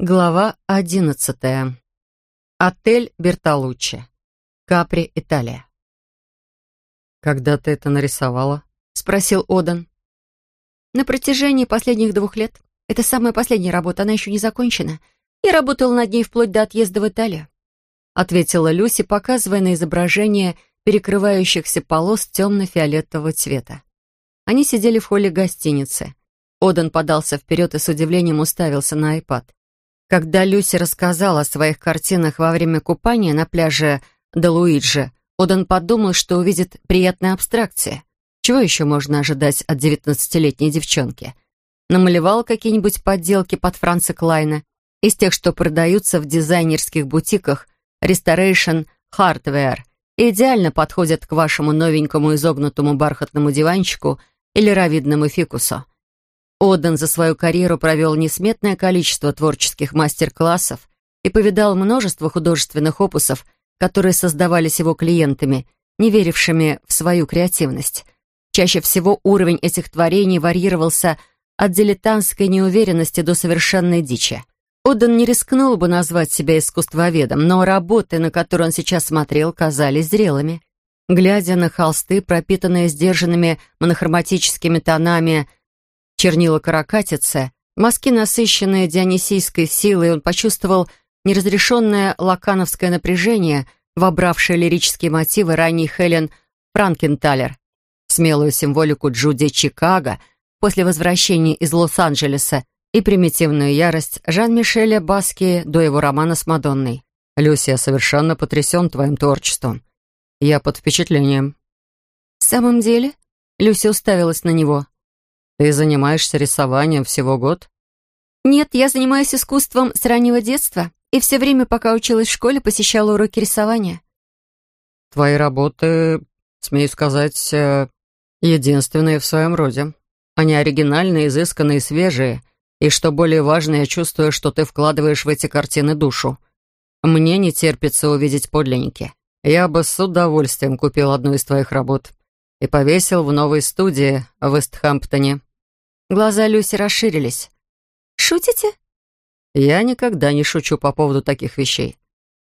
Глава одиннадцатая. Отель Бертолуччи. Капри, Италия. «Когда ты это нарисовала?» — спросил Одан. «На протяжении последних двух лет. Это самая последняя работа, она еще не закончена. Я работала над ней вплоть до отъезда в Италию», — ответила Люси, показывая на изображение перекрывающихся полос темно-фиолетового цвета. Они сидели в холле гостиницы. Одан подался вперед и с удивлением уставился на iPad. Когда Люси рассказала о своих картинах во время купания на пляже Далуиджи, Одан подумал, что увидит приятные абстракции. Чего еще можно ожидать от девятнадцатилетней девчонки? Намалевал какие-нибудь подделки под Франца Клайна из тех, что продаются в дизайнерских бутиках Restoration Hardware и идеально подходят к вашему новенькому изогнутому бархатному диванчику или равидному фикусу. Оден за свою карьеру провел несметное количество творческих мастер-классов и повидал множество художественных опусов, которые создавались его клиентами, не верившими в свою креативность. Чаще всего уровень этих творений варьировался от дилетантской неуверенности до совершенной дичи. Оден не рискнул бы назвать себя искусствоведом, но работы, на которые он сейчас смотрел, казались зрелыми. Глядя на холсты, пропитанные сдержанными монохроматическими тонами, чернила каракатицы, мазки, насыщенные дионисийской силой, он почувствовал неразрешенное лакановское напряжение, вобравшее лирические мотивы ранней Хелен Франкенталер, смелую символику Джуди Чикаго после возвращения из Лос-Анджелеса и примитивную ярость Жан-Мишеля Баски до его романа с Мадонной. «Люси, я совершенно потрясен твоим творчеством. Я под впечатлением». «В самом деле?» Люси уставилась на него. Ты занимаешься рисованием всего год? Нет, я занимаюсь искусством с раннего детства и все время, пока училась в школе, посещала уроки рисования. Твои работы, смею сказать, э, единственные в своем роде. Они оригинальные, изысканные, свежие. И что более важно, я чувствую, что ты вкладываешь в эти картины душу. Мне не терпится увидеть подлинники. Я бы с удовольствием купил одну из твоих работ и повесил в новой студии в Вестхэмптоне. Глаза Люси расширились. «Шутите?» «Я никогда не шучу по поводу таких вещей.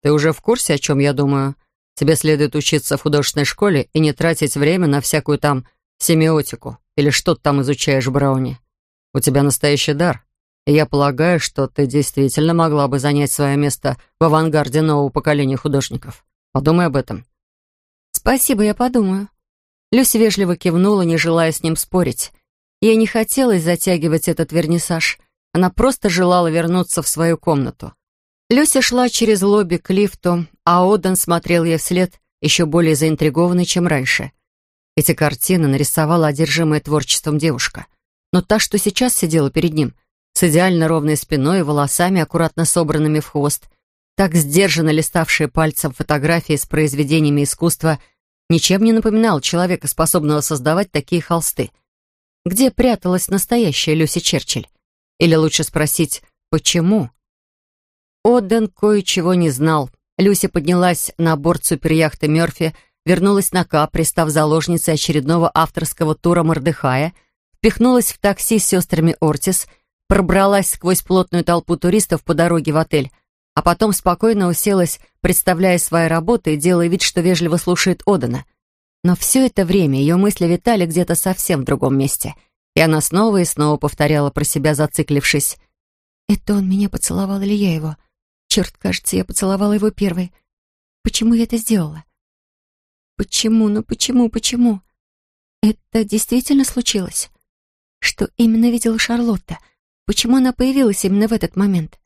Ты уже в курсе, о чем я думаю? Тебе следует учиться в художественной школе и не тратить время на всякую там семиотику или что ты там изучаешь в Брауне. У тебя настоящий дар, и я полагаю, что ты действительно могла бы занять свое место в авангарде нового поколения художников. Подумай об этом». «Спасибо, я подумаю», Люся вежливо кивнула, не желая с ним спорить. Ей не хотелось затягивать этот вернисаж. Она просто желала вернуться в свою комнату. Люся шла через лобби к лифту, а Оден смотрел ей вслед, еще более заинтригованный, чем раньше. Эти картины нарисовала одержимая творчеством девушка. Но та, что сейчас сидела перед ним, с идеально ровной спиной и волосами, аккуратно собранными в хвост, так сдержанно листавшие пальцем фотографии с произведениями искусства — ничем не напоминал человека, способного создавать такие холсты. Где пряталась настоящая Люси Черчилль? Или лучше спросить, почему? Оден кое-чего не знал. Люси поднялась на борт суперяхты Мёрфи, вернулась на Капри, став заложницей очередного авторского тура Мордыхая, впихнулась в такси с сестрами Ортис, пробралась сквозь плотную толпу туристов по дороге в отель, а потом спокойно уселась, представляя свои работы и делая вид, что вежливо слушает Одана. Но все это время ее мысли витали где-то совсем в другом месте, и она снова и снова повторяла про себя, зациклившись. «Это он меня поцеловал или я его? Черт, кажется, я поцеловала его первой. Почему я это сделала? Почему, ну почему, почему? Это действительно случилось? Что именно видела Шарлотта? Почему она появилась именно в этот момент?»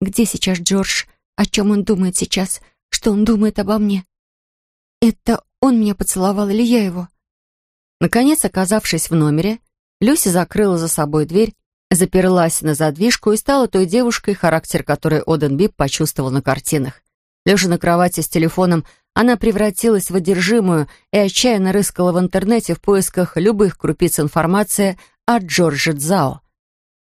Где сейчас Джордж? О чем он думает сейчас? Что он думает обо мне? Это он меня поцеловал или я его? Наконец, оказавшись в номере, Люси закрыла за собой дверь, заперлась на задвижку и стала той девушкой, характер которой Оден Бип почувствовал на картинах. Лежа на кровати с телефоном, она превратилась в одержимую и отчаянно рыскала в интернете в поисках любых крупиц информации о Джордже Дзао.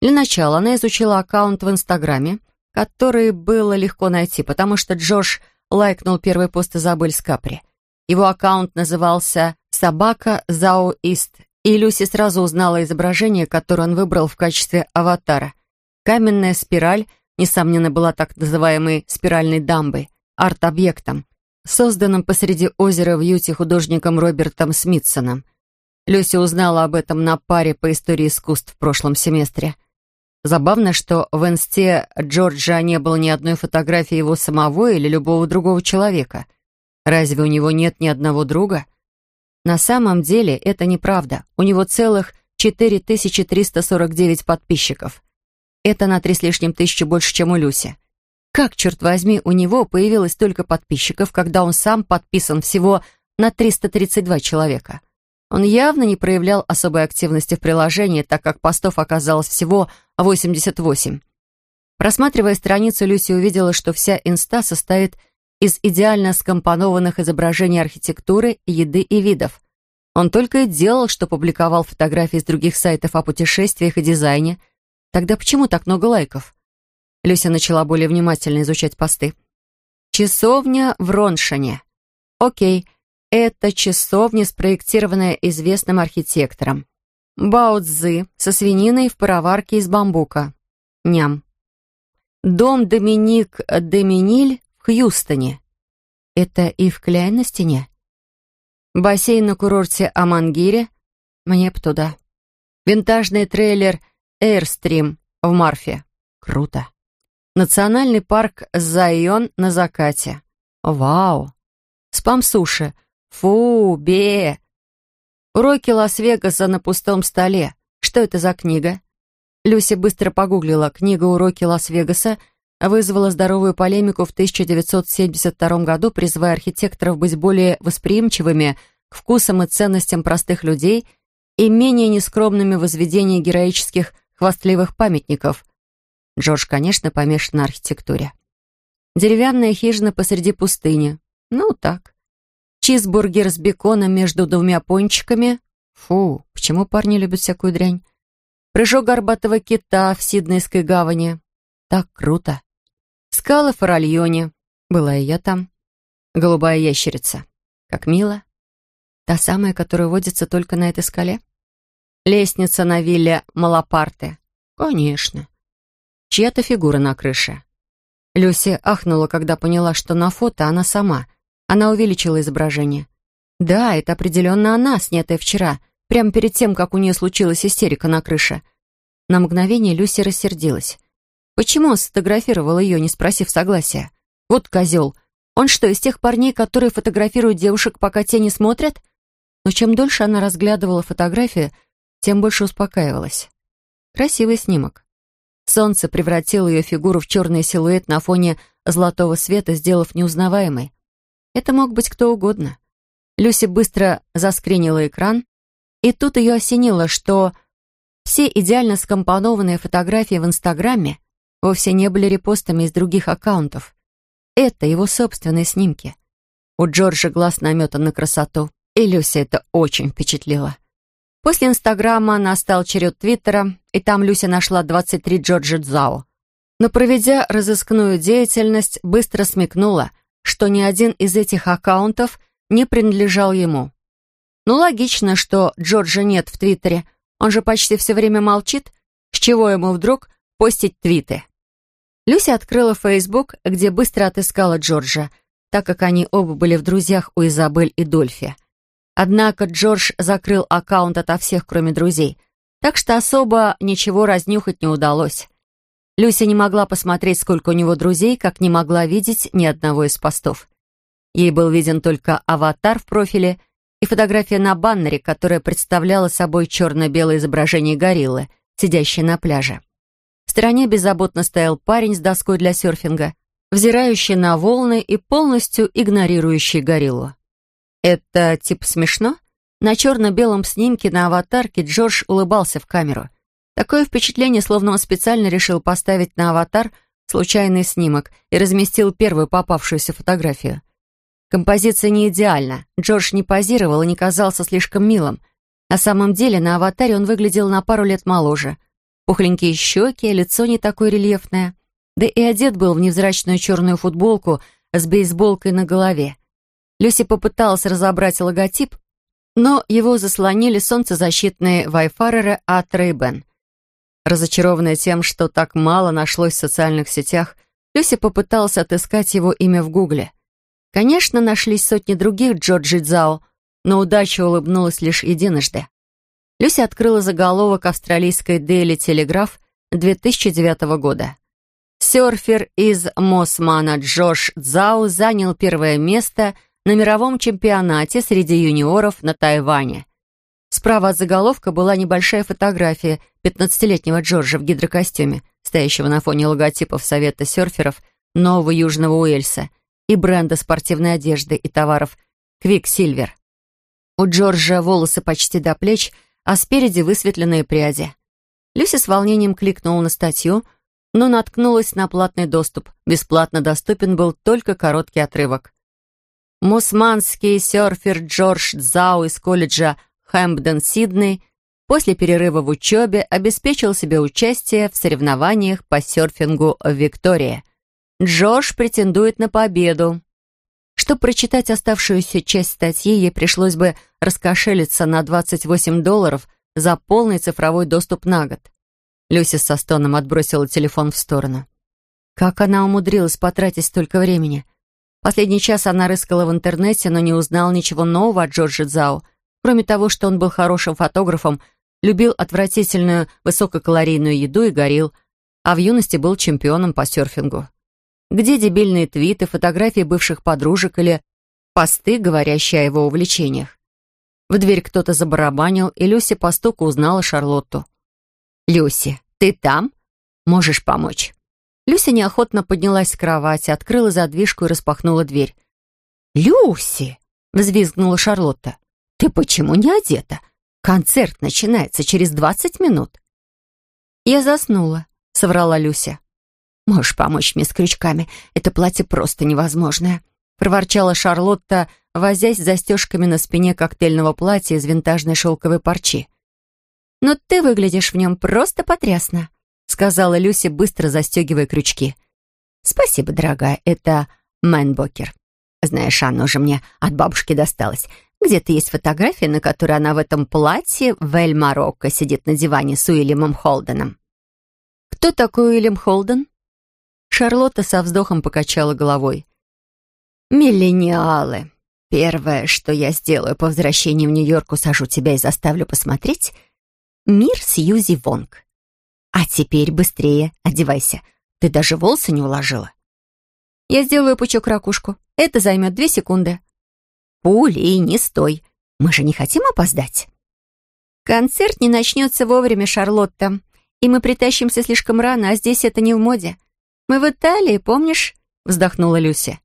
Для начала она изучила аккаунт в Инстаграме, который было легко найти, потому что Джош лайкнул первый пост Изабель с Капри. Его аккаунт назывался «Собака Заоист», и Люси сразу узнала изображение, которое он выбрал в качестве аватара. Каменная спираль несомненно, была так называемой спиральной дамбой, арт-объектом, созданным посреди озера в Юте художником Робертом Смитсоном. Люси узнала об этом на паре по истории искусств в прошлом семестре. Забавно, что в инсте Джорджа не было ни одной фотографии его самого или любого другого человека. Разве у него нет ни одного друга? На самом деле это неправда. У него целых 4349 подписчиков. Это на три с лишним тысячи больше, чем у Люси. Как, черт возьми, у него появилось столько подписчиков, когда он сам подписан всего на 332 человека? Он явно не проявлял особой активности в приложении, так как постов оказалось всего 88. Просматривая страницу, Люси увидела, что вся инста состоит из идеально скомпонованных изображений архитектуры, еды и видов. Он только и делал, что публиковал фотографии с других сайтов о путешествиях и дизайне, Тогда почему так много лайков? Люся начала более внимательно изучать посты. Часовня в Роншане. Окей, это часовня, спроектированная известным архитектором. Бао Цзы со свининой в пароварке из бамбука. Ням. Дом Доминик Доминиль в Хьюстоне. Это и в Кляйн на стене. Бассейн на курорте Амангире. Мне б туда. Винтажный трейлер Эйрстрим в Марфе. Круто. Национальный парк Зайон на закате. Вау. Спам-суши. Фу, бе. Уроки Лас-Вегаса на пустом столе. Что это за книга? Люси быстро погуглила. Книга «Уроки Лас-Вегаса» вызвала здоровую полемику в 1972 году, призывая архитекторов быть более восприимчивыми к вкусам и ценностям простых людей и менее нескромными в возведении героических хвастливых памятников. Джордж, конечно, помешан на архитектуре. Деревянная хижина посреди пустыни. Ну, так. Чизбургер с беконом между двумя пончиками. Фу, почему парни любят всякую дрянь? Прыжок горбатого кита в Сиднейской гавани. Так круто. Скалы в Фаральоне. Была и я там. Голубая ящерица. Как мило. Та самая, которая водится только на этой скале? Лестница на вилле Малапарте. Конечно. Чья-то фигура на крыше. Люси ахнула, когда поняла, что на фото она сама. Она увеличила изображение. Да, это определенно она, снятая вчера, прямо перед тем, как у нее случилась истерика на крыше. На мгновение Люси рассердилась. Почему он сфотографировал ее, не спросив согласия? Вот козел. Он что, из тех парней, которые фотографируют девушек, пока те не смотрят? Но чем дольше она разглядывала фотографию, тем больше успокаивалась. Красивый снимок. Солнце превратило ее фигуру в черный силуэт на фоне золотого света, сделав неузнаваемой. Это мог быть кто угодно. Люси быстро заскринила экран, и тут ее осенило, что все идеально скомпонованные фотографии в Инстаграме вовсе не были репостами из других аккаунтов. Это его собственные снимки. У Джорджа глаз наметан на красоту, и Люси это очень впечатлило. После Инстаграма настал черед Твиттера, и там Люся нашла 23 Джорджи Дзао. Но проведя разыскную деятельность, быстро смекнула, что ни один из этих аккаунтов не принадлежал ему. Ну, логично, что Джорджа нет в Твиттере, он же почти все время молчит, с чего ему вдруг постить твиты. Люся открыла Фейсбук, где быстро отыскала Джорджа, так как они оба были в друзьях у Изабель и Дольфи. Однако Джордж закрыл аккаунт ото всех, кроме друзей, так что особо ничего разнюхать не удалось. Люся не могла посмотреть, сколько у него друзей, как не могла видеть ни одного из постов. Ей был виден только аватар в профиле и фотография на баннере, которая представляла собой черно-белое изображение гориллы, сидящей на пляже. В стороне беззаботно стоял парень с доской для серфинга, взирающий на волны и полностью игнорирующий гориллу. Это типа смешно? На черно-белом снимке на аватарке Джордж улыбался в камеру. Такое впечатление, словно он специально решил поставить на аватар случайный снимок и разместил первую попавшуюся фотографию. Композиция не идеальна. Джордж не позировал и не казался слишком милым. На самом деле на аватаре он выглядел на пару лет моложе. Пухленькие щеки, лицо не такое рельефное. Да и одет был в невзрачную черную футболку с бейсболкой на голове. Люси попыталась разобрать логотип, но его заслонили солнцезащитные вайфареры от Ray-Ban. Разочарованная тем, что так мало нашлось в социальных сетях, Люси попыталась отыскать его имя в Гугле. Конечно, нашлись сотни других Джорджи Дзао, но удача улыбнулась лишь единожды. Люси открыла заголовок австралийской Daily Telegraph 2009 года. Серфер из Мосмана Джош Дзао занял первое место на мировом чемпионате среди юниоров на Тайване. Справа от заголовка была небольшая фотография 15-летнего Джорджа в гидрокостюме, стоящего на фоне логотипов Совета серферов Нового Южного Уэльса и бренда спортивной одежды и товаров Quiksilver. У Джорджа волосы почти до плеч, а спереди высветленные пряди. Люси с волнением кликнула на статью, но наткнулась на платный доступ. Бесплатно доступен был только короткий отрывок. Мусманский серфер Джордж Дзау из колледжа Хэмпден, Сидней, после перерыва в учебе обеспечил себе участие в соревнованиях по серфингу в Виктории. Джош претендует на победу. Чтобы прочитать оставшуюся часть статьи, ей пришлось бы раскошелиться на 28 долларов за полный цифровой доступ на год. Люси со стоном отбросила телефон в сторону. Как она умудрилась потратить столько времени? Последний час она рыскала в интернете, но не узнала ничего нового от Джорджа Дзао — Кроме того, что он был хорошим фотографом, любил отвратительную высококалорийную еду и горил, а в юности был чемпионом по серфингу. Где дебильные твиты, фотографии бывших подружек или посты, говорящие о его увлечениях? В дверь кто-то забарабанил, и Люси по стуку узнала Шарлотту. «Люси, ты там? Можешь помочь?» Люся неохотно поднялась с кровати, открыла задвижку и распахнула дверь. «Люси!» — взвизгнула Шарлотта. «Ты почему не одета? Концерт начинается через двадцать минут». «Я заснула», — соврала Люся. «Можешь помочь мне с крючками? Это платье просто невозможное», — проворчала Шарлотта, возясь с застежками на спине коктейльного платья из винтажной шелковой парчи. «Но ты выглядишь в нем просто потрясно», — сказала Люся, быстро застегивая крючки. «Спасибо, дорогая, это Мэнбокер. Знаешь, оно же мне от бабушки досталось. Где-то есть фотография, на которой она в этом платье в Эль-Марокко сидит на диване с Уильямом Холденом. «Кто такой Уильям Холден?» Шарлотта со вздохом покачала головой. «Миллениалы. Первое, что я сделаю по возвращении в Нью-Йорк, усажу тебя и заставлю посмотреть «Мир Сьюзи Вонг». А теперь быстрее одевайся. Ты даже волосы не уложила. Я сделаю пучок-ракушку. Это займет две секунды. Пули, не стой. Мы же не хотим опоздать. Концерт не начнется вовремя, Шарлотта. И мы притащимся слишком рано, а здесь это не в моде. Мы в Италии, помнишь? Вздохнула Люся.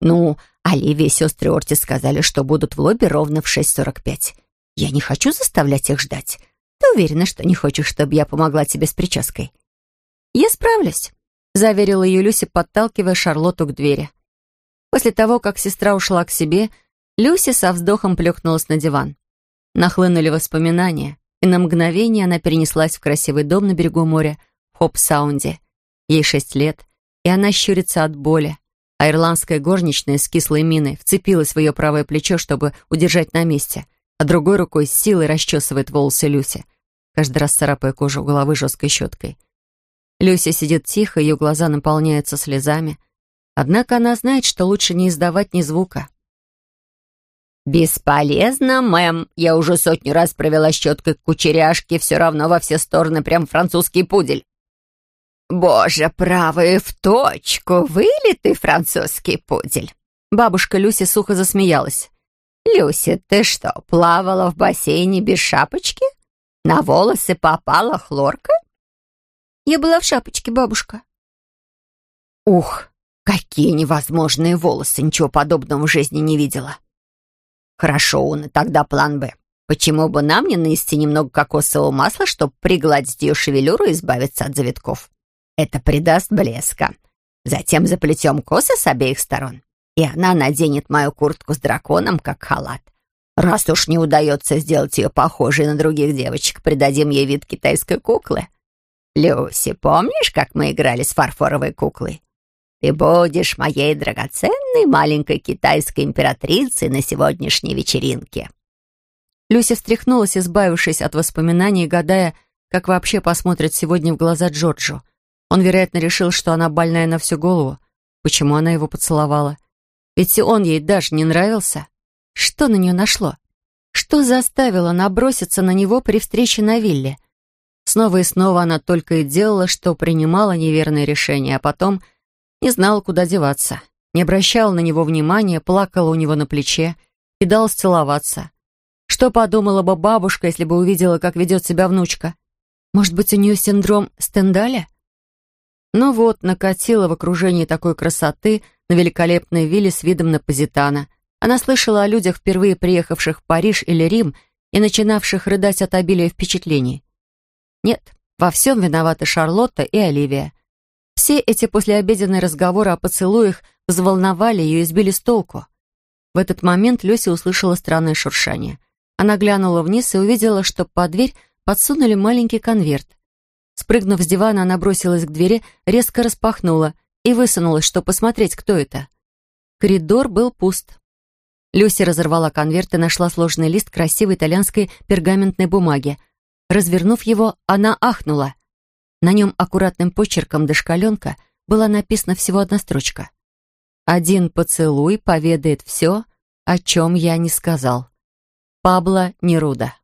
Ну, Оливия и сестры Ортис сказали, что будут в лобби ровно в 6.45. Я не хочу заставлять их ждать. Ты уверена, что не хочешь, чтобы я помогла тебе с прической? Я справлюсь, заверила ее Люся, подталкивая Шарлотту к двери. После того, как сестра ушла к себе, Люси со вздохом плюхнулась на диван. Нахлынули воспоминания, и на мгновение она перенеслась в красивый дом на берегу моря, в Хоп-Саунде. Ей шесть лет, и она щурится от боли, а ирландская горничная с кислой миной вцепилась в ее правое плечо, чтобы удержать на месте, а другой рукой с силой расчесывает волосы Люси, каждый раз царапая кожу головы жесткой щеткой. Люся сидит тихо, ее глаза наполняются слезами, однако она знает, что лучше не издавать ни звука. «Бесполезно, мэм. Я уже сотню раз провела щеткой к все равно во все стороны прям французский пудель». «Боже, правый в точку! Вылитый французский пудель!» Бабушка Люси сухо засмеялась. «Люси, ты что, плавала в бассейне без шапочки? На волосы попала хлорка?» «Я была в шапочке, бабушка». «Ух, какие невозможные волосы! Ничего подобного в жизни не видела!» Хорошо, он, тогда план «Б». Почему бы нам не нанести немного кокосового масла, чтобы пригладить ее шевелюру и избавиться от завитков? Это придаст блеска. Затем заплетем косы с обеих сторон, и она наденет мою куртку с драконом, как халат. Раз уж не удается сделать ее похожей на других девочек, придадим ей вид китайской куклы. Люси, помнишь, как мы играли с фарфоровой куклой? Ты будешь моей драгоценной маленькой китайской императрицей на сегодняшней вечеринке». Люся встряхнулась, избавившись от воспоминаний, гадая, как вообще посмотрит сегодня в глаза Джорджу. Он, вероятно, решил, что она больная на всю голову. Почему она его поцеловала? Ведь он ей даже не нравился. Что на нее нашло? Что заставило наброситься на него при встрече на вилле? Снова и снова она только и делала, что принимала неверные решения, а потом не знала, куда деваться. Не обращала на него внимания, плакала у него на плече, кидалась целоваться. Что подумала бы бабушка, если бы увидела, как ведет себя внучка? Может быть, у нее синдром Стендаля? Ну вот, накатила в окружении такой красоты на великолепной вилле с видом на Позитана. Она слышала о людях, впервые приехавших в Париж или Рим и начинавших рыдать от обилия впечатлений. Нет, во всем виноваты Шарлотта и Оливия. Все эти послеобеденные разговоры о поцелуях взволновали ее и сбили с толку. В этот момент Люся услышала странное шуршание. Она глянула вниз и увидела, что под дверь подсунули маленький конверт. Спрыгнув с дивана, она бросилась к двери, резко распахнула и высунулась, чтобы посмотреть, кто это. Коридор был пуст. Люси разорвала конверт и нашла сложный лист красивой итальянской пергаментной бумаги. Развернув его, она ахнула. На нем аккуратным почерком дошкаленка была написана всего одна строчка. «Один поцелуй поведает все, о чем я не сказал». Пабло Неруда